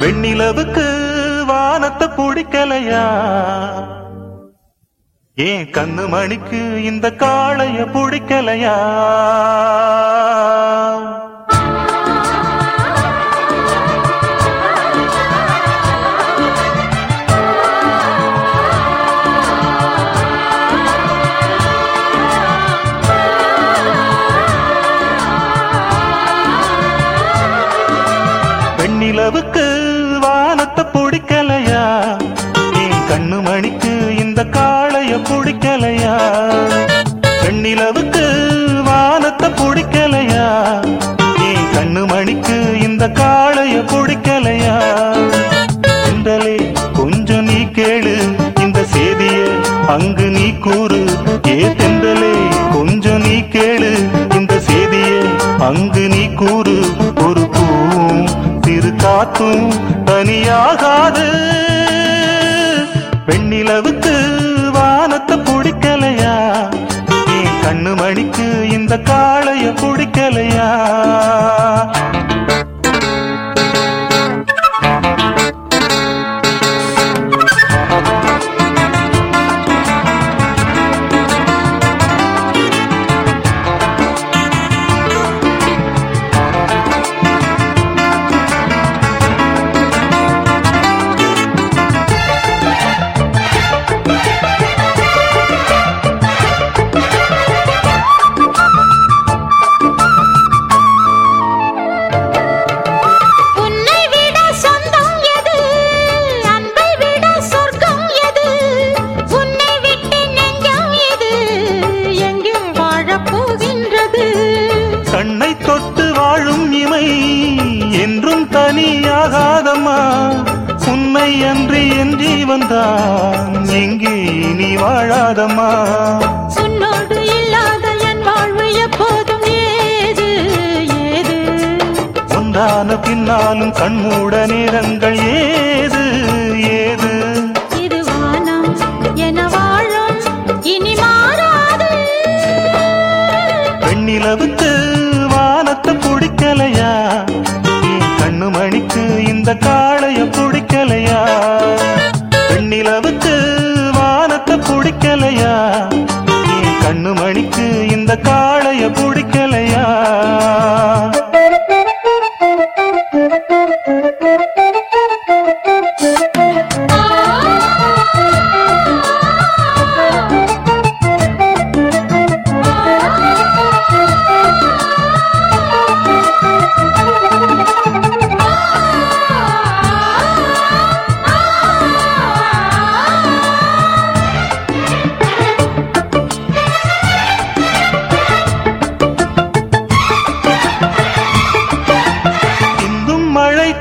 வெண்ணிலவுக்கு வானத்தை பிடிக்கலையா? ஏன் கண்ணு மணிக்கு இந்த காளைய பிடிக்கலையா? வெண்ணிலவுக்கு மணிக்கு காளைய பிடிக்கலையா? பெண்ணிலவுக்கு வானத்தை பிடிக்கலையா? நீ கண்ணு மணிக்கு இந்த காளைய பிடிக்கலையா? சென்றலே கொஞ்சம் நீ கேளு இந்த செய்திய அங்கு நீ கூறு. ஏ தென்றலே கொஞ்சம் நீ கேளு இந்த செய்திய அங்கு நீ கூறு. ஒரு பூவும் திரு காத்தும் தனியாக பிடிக்கலையா கண்ணை தொட்டு வாழும் இமை என்றும் தனியாகாதம்மா. உன்னை அன்றி என் ஜீவன்தான் எங்கே இனி வாழாதம்மா. உன்னோடு இல்லாத என் வாழ்வு எப்போதும் ஏது ஏது? ஒன்றான பின்னாலும் கண்மூட நேரங்கள் ஏது ஏது? மணிக்கு இந்த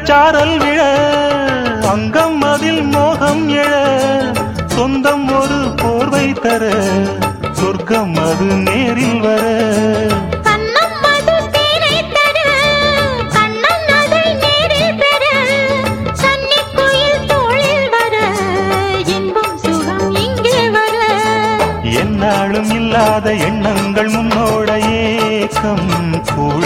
சாரல் விழ அங்கம் அதில் மோகம் எழ சொந்தம் ஒரு போர்வை தர சொர்க்கம் அது நேரில் வர. என்னாலும் இல்லாத எண்ணங்கள் முன்னோட ஏக்கம் கூட.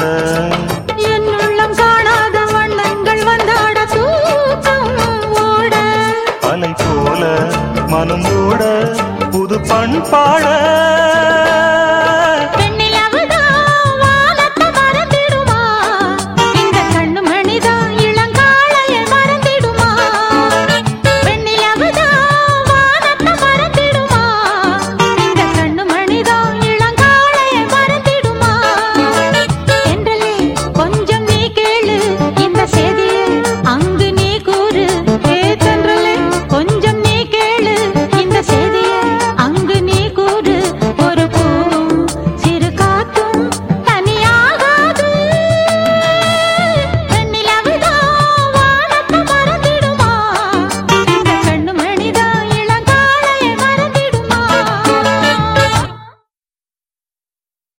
நானும் ஓட புது பண்பாட